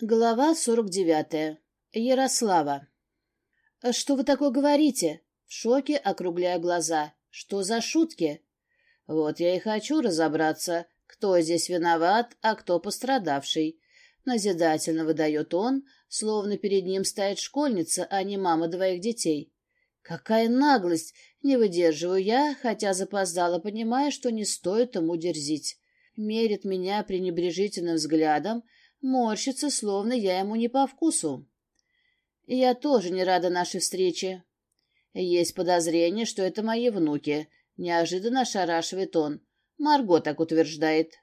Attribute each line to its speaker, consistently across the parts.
Speaker 1: Глава сорок девятая. Ярослава. «Что вы такое говорите?» В шоке, округляя глаза. «Что за шутки?» «Вот я и хочу разобраться, кто здесь виноват, а кто пострадавший». Назидательно выдает он, словно перед ним стоит школьница, а не мама двоих детей. «Какая наглость!» Не выдерживаю я, хотя запоздала, понимая, что не стоит ему дерзить. Мерит меня пренебрежительным взглядом, морщится, словно я ему не по вкусу. Я тоже не рада нашей встрече. Есть подозрение, что это мои внуки. Неожиданно ошарашивает он. Марго так утверждает.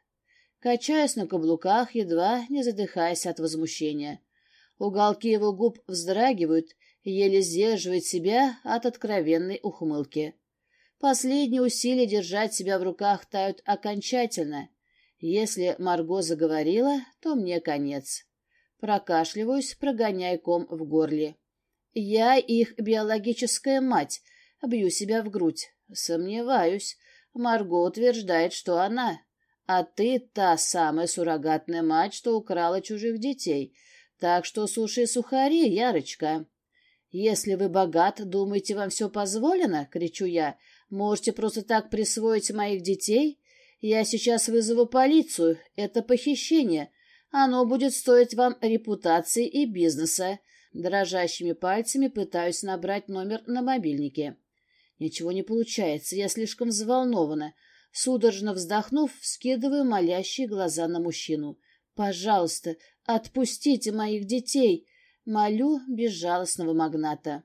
Speaker 1: Качаясь на каблуках, едва не задыхаясь от возмущения. Уголки его губ вздрагивают, еле сдерживает себя от откровенной ухмылки. Последние усилия держать себя в руках тают окончательно. Если Марго заговорила, то мне конец. Прокашливаюсь, прогоняя ком в горле. Я их биологическая мать. Бью себя в грудь. Сомневаюсь. Марго утверждает, что она. А ты та самая суррогатная мать, что украла чужих детей. Так что суши сухари, Ярочка. Если вы богат, думаете, вам все позволено? Кричу я. Можете просто так присвоить моих детей? Я сейчас вызову полицию. Это похищение. Оно будет стоить вам репутации и бизнеса. Дрожащими пальцами пытаюсь набрать номер на мобильнике. Ничего не получается, я слишком взволнована. Судорожно вздохнув, скидываю молящие глаза на мужчину. «Пожалуйста, отпустите моих детей!» Молю безжалостного магната.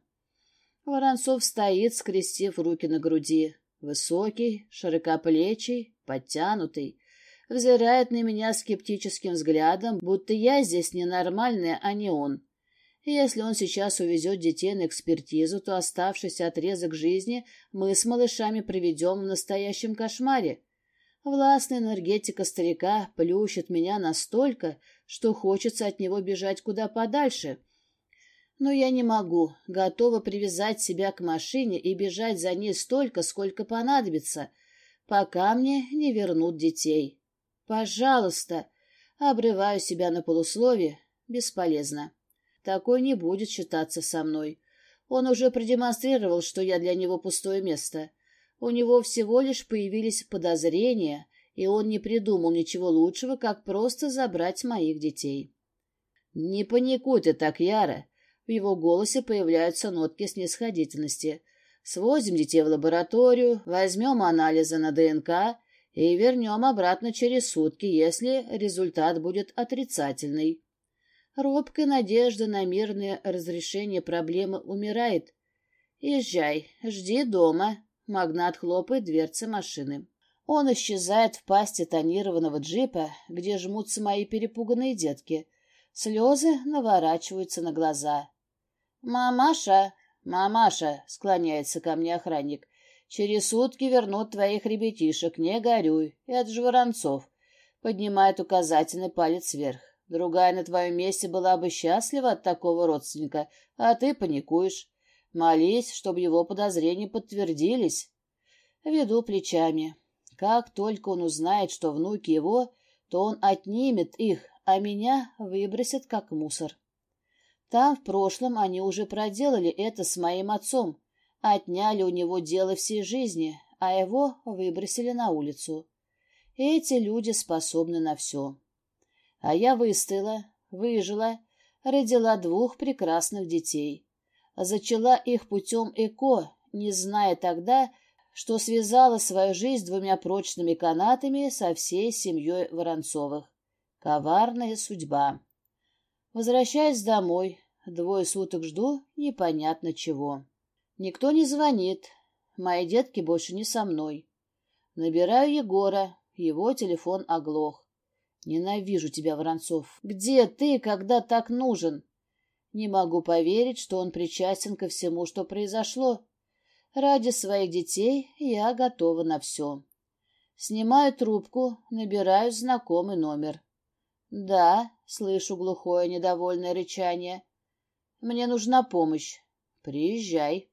Speaker 1: Воронцов стоит, скрестив руки на груди. Высокий, широкоплечий, подтянутый, взирает на меня скептическим взглядом, будто я здесь ненормальная, а не он. Если он сейчас увезет детей на экспертизу, то оставшийся отрезок жизни мы с малышами проведем в настоящем кошмаре. Властная энергетика старика плющит меня настолько, что хочется от него бежать куда подальше. Но я не могу, готова привязать себя к машине и бежать за ней столько, сколько понадобится, пока мне не вернут детей. Пожалуйста, обрываю себя на полуслове, бесполезно. Такой не будет считаться со мной. Он уже продемонстрировал, что я для него пустое место. У него всего лишь появились подозрения, и он не придумал ничего лучшего, как просто забрать моих детей. «Не паникуй ты так, Яра!» В его голосе появляются нотки снисходительности. Свозим детей в лабораторию, возьмем анализы на ДНК и вернем обратно через сутки, если результат будет отрицательный. Робкая надежда на мирное разрешение проблемы умирает. Езжай, жди дома. Магнат хлопает дверцы машины. Он исчезает в пасти тонированного джипа, где жмутся мои перепуганные детки. Слезы наворачиваются на глаза. «Мамаша, «Мамаша», — склоняется ко мне охранник, — «через сутки вернут твоих ребятишек, не горюй, это же Воронцов», — поднимает указательный палец вверх. «Другая на твоем месте была бы счастлива от такого родственника, а ты паникуешь. Молись, чтобы его подозрения подтвердились». Веду плечами. Как только он узнает, что внуки его, то он отнимет их, а меня выбросит как мусор. Там в прошлом они уже проделали это с моим отцом, отняли у него дело всей жизни, а его выбросили на улицу. Эти люди способны на все. А я выстояла, выжила, родила двух прекрасных детей. Зачала их путем ЭКО, не зная тогда, что связала свою жизнь двумя прочными канатами со всей семьей Воронцовых. Коварная судьба. Возвращаясь домой, двое суток жду непонятно чего. Никто не звонит, мои детки больше не со мной. Набираю Егора, его телефон оглох. Ненавижу тебя, Воронцов. Где ты, когда так нужен? Не могу поверить, что он причастен ко всему, что произошло. Ради своих детей я готова на все. Снимаю трубку, набираю знакомый номер. «Да», — слышу глухое недовольное рычание. «Мне нужна помощь. Приезжай».